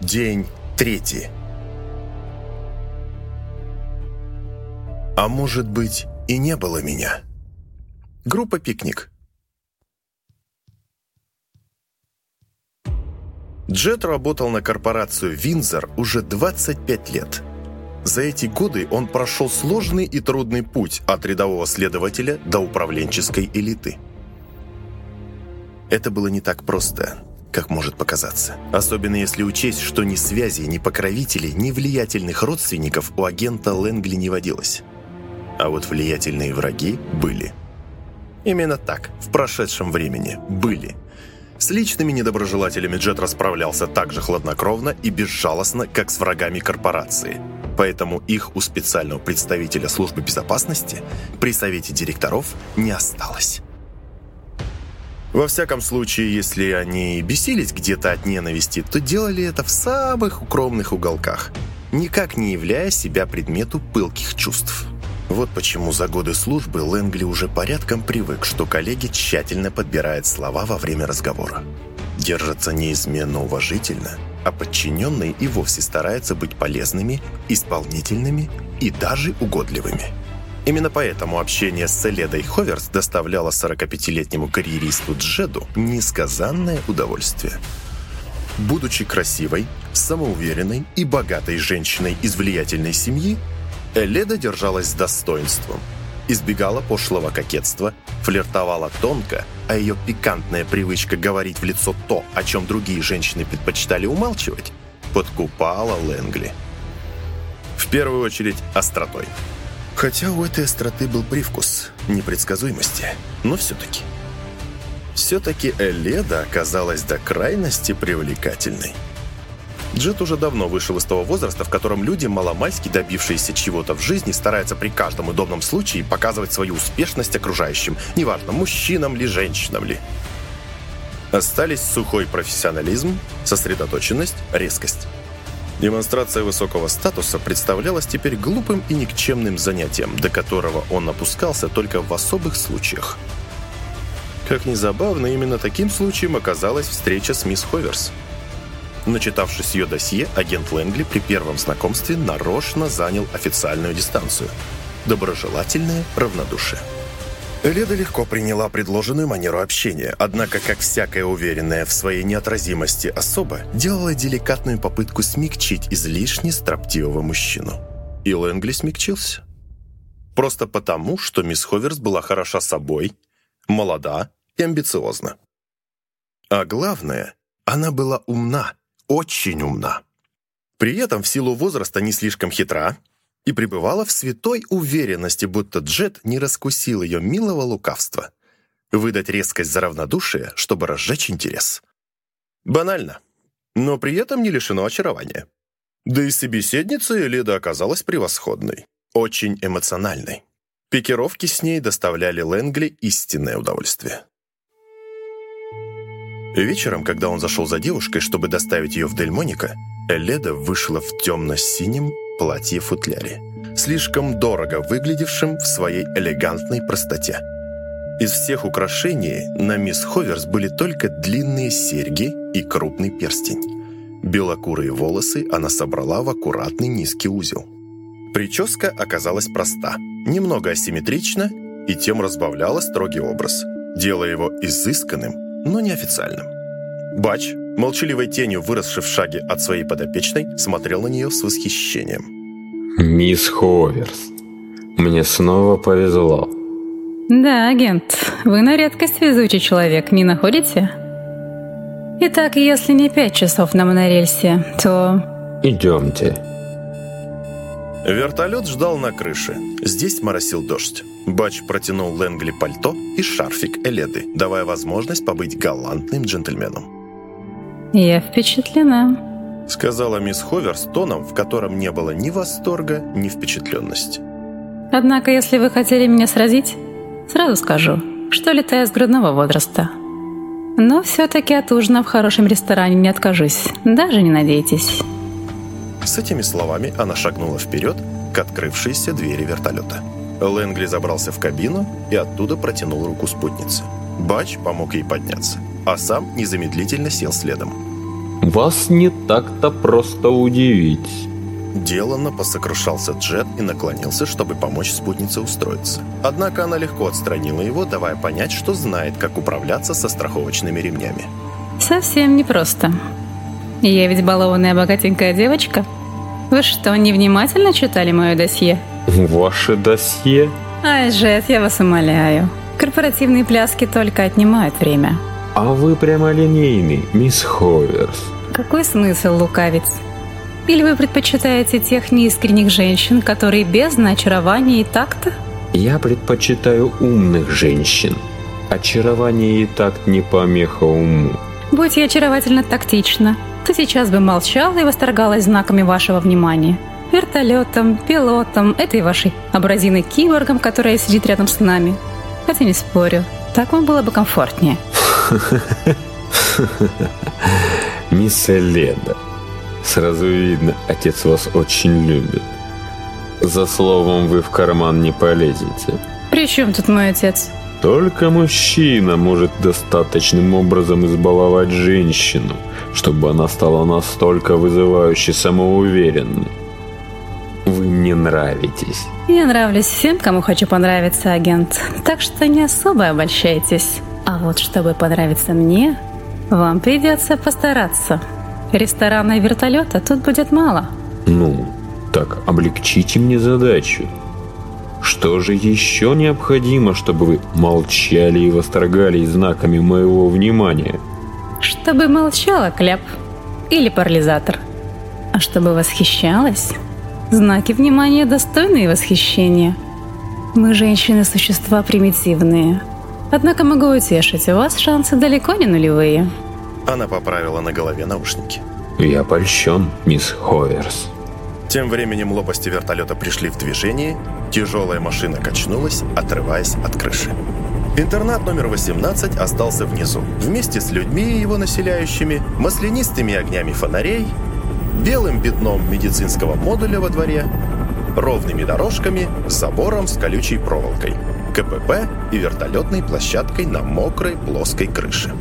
День третий. А может быть, и не было меня. Группа «Пикник». Джет работал на корпорацию «Винзор» уже 25 лет. За эти годы он прошел сложный и трудный путь от рядового следователя до управленческой элиты. Это было не так просто – как может показаться. Особенно если учесть, что ни связи, ни покровителей, ни влиятельных родственников у агента Лэнгли не водилось. А вот влиятельные враги были. Именно так, в прошедшем времени, были. С личными недоброжелателями Джет расправлялся так же хладнокровно и безжалостно, как с врагами корпорации. Поэтому их у специального представителя службы безопасности при совете директоров не осталось. Во всяком случае, если они бесились где-то от ненависти, то делали это в самых укромных уголках, никак не являя себя предмету пылких чувств. Вот почему за годы службы Лэнгли уже порядком привык, что коллеги тщательно подбирают слова во время разговора. Держатся неизменно уважительно, а подчиненные и вовсе стараются быть полезными, исполнительными и даже угодливыми. Именно поэтому общение с Селедой Ховерс доставляло 45-летнему карьеристу Джеду несказанное удовольствие. Будучи красивой, самоуверенной и богатой женщиной из влиятельной семьи, Эледа держалась с достоинством, избегала пошлого кокетства, флиртовала тонко, а ее пикантная привычка говорить в лицо то, о чем другие женщины предпочитали умалчивать, подкупала Лэнгли. В первую очередь остротой – Хотя у этой остроты был привкус непредсказуемости, но все-таки. Все-таки Эледа оказалась до крайности привлекательной. Джет уже давно вышел из того возраста, в котором люди, маломальски добившиеся чего-то в жизни, стараются при каждом удобном случае показывать свою успешность окружающим, неважно, мужчинам ли, женщинам ли. Остались сухой профессионализм, сосредоточенность, резкость. Демонстрация высокого статуса представлялась теперь глупым и никчемным занятием, до которого он опускался только в особых случаях. Как ни забавно, именно таким случаем оказалась встреча с мисс Ховерс. Начитавшись ее досье, агент Лэнгли при первом знакомстве нарочно занял официальную дистанцию. Доброжелательное равнодушие. Леда легко приняла предложенную манеру общения, однако, как всякая уверенная в своей неотразимости особа, делала деликатную попытку смягчить излишне строптивого мужчину. И Лэнгли смягчился. Просто потому, что мисс Ховерс была хороша собой, молода и амбициозна. А главное, она была умна, очень умна. При этом в силу возраста не слишком хитра, и пребывала в святой уверенности, будто Джет не раскусил ее милого лукавства. Выдать резкость за равнодушие, чтобы разжечь интерес. Банально, но при этом не лишено очарования. Да и собеседница Элида оказалась превосходной, очень эмоциональной. Пикировки с ней доставляли Лэнгли истинное удовольствие. Вечером, когда он зашел за девушкой, чтобы доставить ее в Дельмоника, Эледа вышла в темно-синем платье-футляре, слишком дорого выглядевшем в своей элегантной простоте. Из всех украшений на мисс Ховерс были только длинные серьги и крупный перстень. Белокурые волосы она собрала в аккуратный низкий узел. Прическа оказалась проста, немного асимметрична и тем разбавляла строгий образ, делая его изысканным, но неофициальным. Бач, молчаливой тенью выросший в шаге от своей подопечной, смотрел на нее с восхищением. «Мисс Ховерс, мне снова повезло». «Да, агент, вы на редкость везучий человек, не находите?» «Итак, если не пять часов на монорельсе, то...» «Идемте». Вертолет ждал на крыше. Здесь моросил дождь. Бач протянул Лэнгли пальто и шарфик Эледы, давая возможность побыть галантным джентльменом. «Я впечатлена», — сказала мисс Ховер с тоном, в котором не было ни восторга, ни впечатленности. «Однако, если вы хотели меня сразить, сразу скажу, что летаю с грудного возраста. Но все-таки от ужина в хорошем ресторане не откажусь, даже не надейтесь». С этими словами она шагнула вперед к открывшейся двери вертолета. Лэнгли забрался в кабину и оттуда протянул руку спутнице. Бач помог ей подняться а сам незамедлительно сел следом. Вас не так-то просто удивить. Деланно посокрушался Джет и наклонился, чтобы помочь спутнице устроиться. Однако она легко отстранила его, давая понять, что знает, как управляться со страховочными ремнями. Совсем непросто. Я ведь балованная богатенькая девочка. Вы что, невнимательно читали мое досье? Ваше досье? Ай, Джет, я вас умоляю. Корпоративные пляски только отнимают время. А вы прямолинейный, мисс Ховерс. Какой смысл лукавить? Или вы предпочитаете тех неискренних женщин, которые без очарования и такта? Я предпочитаю умных женщин. Очарование и такт не помеха уму. Будь я очаровательно тактична, то сейчас бы молчала и восторгалась знаками вашего внимания. Вертолетом, пилотом, этой вашей абразиной киборгом, которая сидит рядом с нами. Хотя не спорю, так вам было бы комфортнее. Мисс Эледа, Сразу видно, отец вас очень любит. За словом вы в карман не полезете. При чем тут мой отец? Только мужчина может достаточным образом избаловать женщину, чтобы она стала настолько вызывающе самоуверенной. Вы мне нравитесь. Я нравлюсь всем, кому хочу понравиться, агент. Так что не особо обольщайтесь. А вот чтобы понравиться мне, вам придется постараться. Ресторана и вертолета тут будет мало. Ну, так облегчите мне задачу. Что же еще необходимо, чтобы вы молчали и восторгались знаками моего внимания? Чтобы молчала кляп или парализатор. А чтобы восхищалась, знаки внимания достойные восхищения. Мы, женщины, существа примитивные. Однако могу утешить, у вас шансы далеко не нулевые. Она поправила на голове наушники. Я польщен, мисс Ховерс. Тем временем лопасти вертолета пришли в движение, тяжелая машина качнулась, отрываясь от крыши. Интернат номер 18 остался внизу, вместе с людьми, его населяющими, маслянистыми огнями фонарей, белым пятном медицинского модуля во дворе, ровными дорожками, забором с колючей проволокой, КПП и вертолетной площадкой на мокрой плоской крыше.